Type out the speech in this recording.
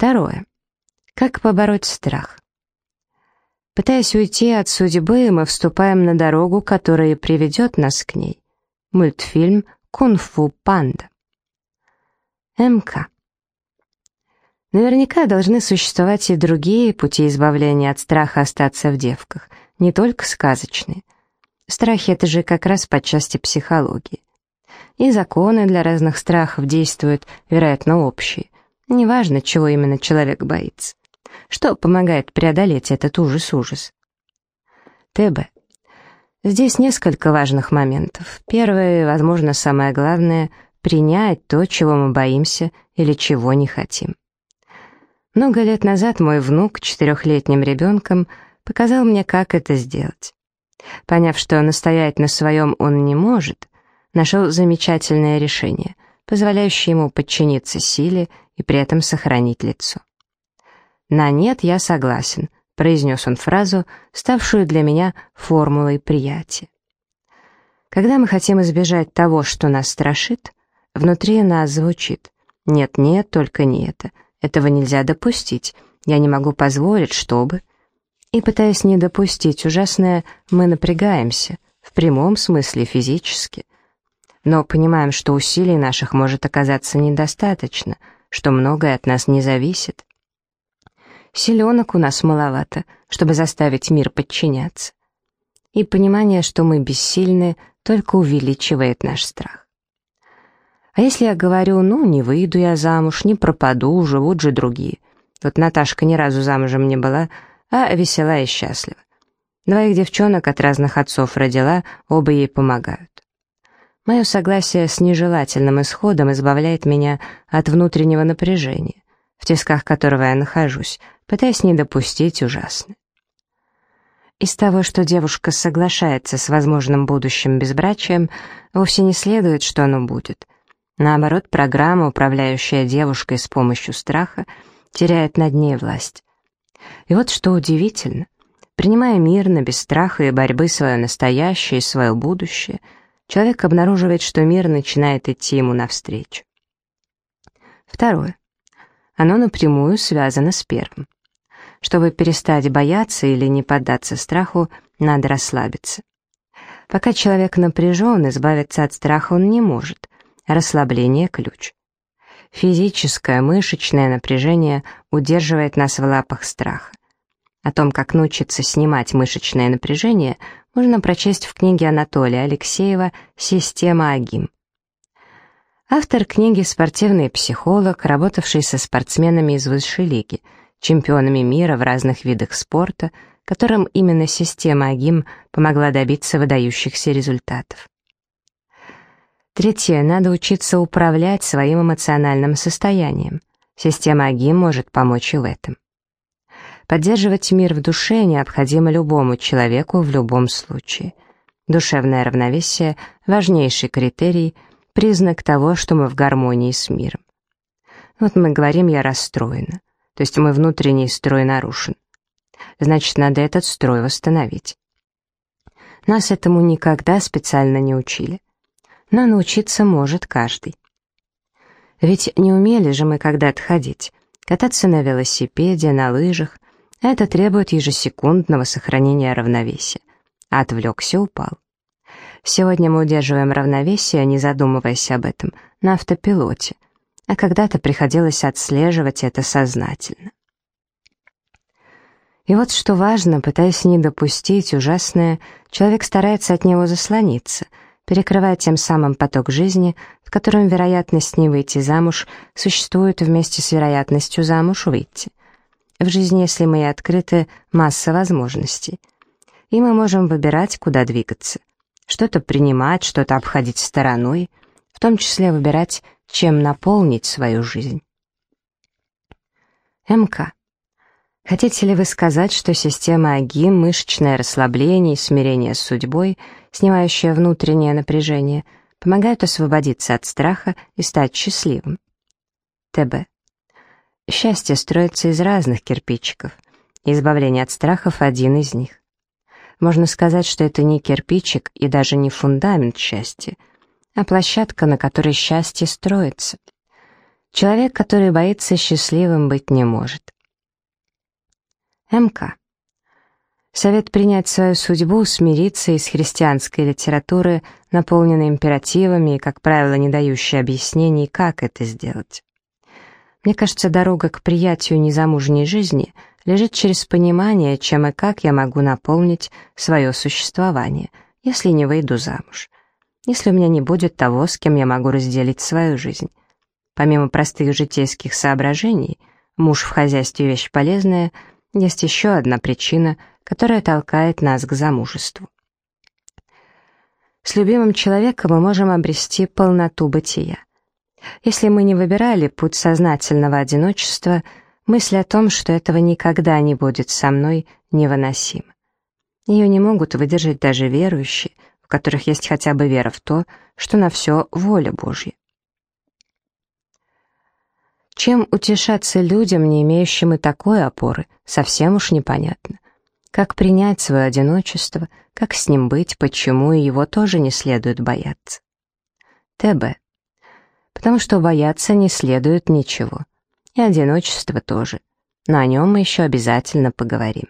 Второе. Как побороть страх? Пытаясь уйти от судьбы, мы вступаем на дорогу, которая приведет нас к ней. Мультфильм «Кунг-фу панда». МК. Наверняка должны существовать и другие пути избавления от страха остаться в девках, не только сказочные. Страхи — это же как раз по части психологии. И законы для разных страхов действуют, вероятно, общие. Неважно, чего именно человек боится. Что помогает преодолеть этот ужас-ужас? ТБ. Здесь несколько важных моментов. Первое, возможно, самое главное — принять то, чего мы боимся или чего не хотим. Много лет назад мой внук, четырехлетним ребенком, показал мне, как это сделать. Поняв, что настоять на своем он не может, нашел замечательное решение, позволяющее ему подчиниться силе и при этом сохранить лицо. «На нет я согласен», — произнес он фразу, ставшую для меня формулой приятия. Когда мы хотим избежать того, что нас страшит, внутри нас звучит «нет-нет, только не это, этого нельзя допустить, я не могу позволить, чтобы...» И пытаясь не допустить ужасное, мы напрягаемся, в прямом смысле физически. Но понимаем, что усилий наших может оказаться недостаточно, что многое от нас не зависит. Селенок у нас маловато, чтобы заставить мир подчиняться. И понимание, что мы бессильны, только увеличивает наш страх. А если я говорю, ну, не выйду я замуж, не пропаду, живут же другие. Вот Наташка ни разу замужем не была, а весела и счастлива. Двоих девчонок от разных отцов родила, оба ей помогают. Мое согласие с нежелательным исходом избавляет меня от внутреннего напряжения, в тисках которого я нахожусь, пытаясь не допустить ужасное. Из того, что девушка соглашается с возможным будущим безбрачием, вовсе не следует, что оно будет. Наоборот, программа, управляющая девушкой с помощью страха, теряет над ней власть. И вот что удивительно. Принимая мирно, без страха и борьбы свое настоящее и свое будущее, человек обнаруживает, что мир начинает идти ему навстречу. Второе. Оно напрямую связано с первым. Чтобы перестать бояться или не поддаться страху, надо расслабиться. Пока человек напряжен, избавиться от страха он не может. Расслабление — ключ. Физическое, мышечное напряжение удерживает нас в лапах страха. О том, как научиться снимать мышечное напряжение, можно прочесть в книге Анатолия Алексеева «Система АГИМ». Автор книги — спортивный психолог, работавший со спортсменами из высшей лиги, чемпионами мира в разных видах спорта, которым именно система АГИМ помогла добиться выдающихся результатов. Третье. Надо учиться управлять своим эмоциональным состоянием. Система АГИ может помочь и в этом. Поддерживать мир в душе необходимо любому человеку в любом случае. Душевное равновесие — важнейший критерий, признак того, что мы в гармонии с миром. Вот мы говорим «я расстроена», то есть мой внутренний строй нарушен. Значит, надо этот строй восстановить. Нас этому никогда специально не учили но научиться может каждый. Ведь не умели же мы когда-то ходить, кататься на велосипеде, на лыжах, это требует ежесекундного сохранения равновесия. Отвлекся, упал. Сегодня мы удерживаем равновесие, не задумываясь об этом, на автопилоте, а когда-то приходилось отслеживать это сознательно. И вот что важно, пытаясь не допустить ужасное, человек старается от него заслониться — перекрывая тем самым поток жизни, в котором вероятность не выйти замуж существует вместе с вероятностью замуж выйти. В жизни, если мы и открыты, масса возможностей. И мы можем выбирать, куда двигаться. Что-то принимать, что-то обходить стороной, в том числе выбирать, чем наполнить свою жизнь. МК. Хотите ли вы сказать, что система АГИМ, мышечное расслабление и смирение с судьбой, снимающая внутреннее напряжение, помогают освободиться от страха и стать счастливым? ТБ. Счастье строится из разных кирпичиков. Избавление от страхов — один из них. Можно сказать, что это не кирпичик и даже не фундамент счастья, а площадка, на которой счастье строится. Человек, который боится счастливым, быть не может. МК. Совет принять свою судьбу, смириться из христианской литературы, наполненной императивами и, как правило, не дающей объяснений, как это сделать. Мне кажется, дорога к приятию незамужней жизни лежит через понимание, чем и как я могу наполнить свое существование, если не выйду замуж. Если у меня не будет того, с кем я могу разделить свою жизнь. Помимо простых житейских соображений, муж в хозяйстве вещь полезная, есть еще одна причина — которая толкает нас к замужеству. С любимым человеком мы можем обрести полноту бытия. Если мы не выбирали путь сознательного одиночества, мысль о том, что этого никогда не будет со мной, невыносима. Ее не могут выдержать даже верующие, в которых есть хотя бы вера в то, что на все воля Божья. Чем утешаться людям, не имеющим и такой опоры, совсем уж непонятно. Как принять свое одиночество, как с ним быть, почему и его тоже не следует бояться. ТБ. Потому что бояться не следует ничего. И одиночество тоже. Но о нем мы еще обязательно поговорим.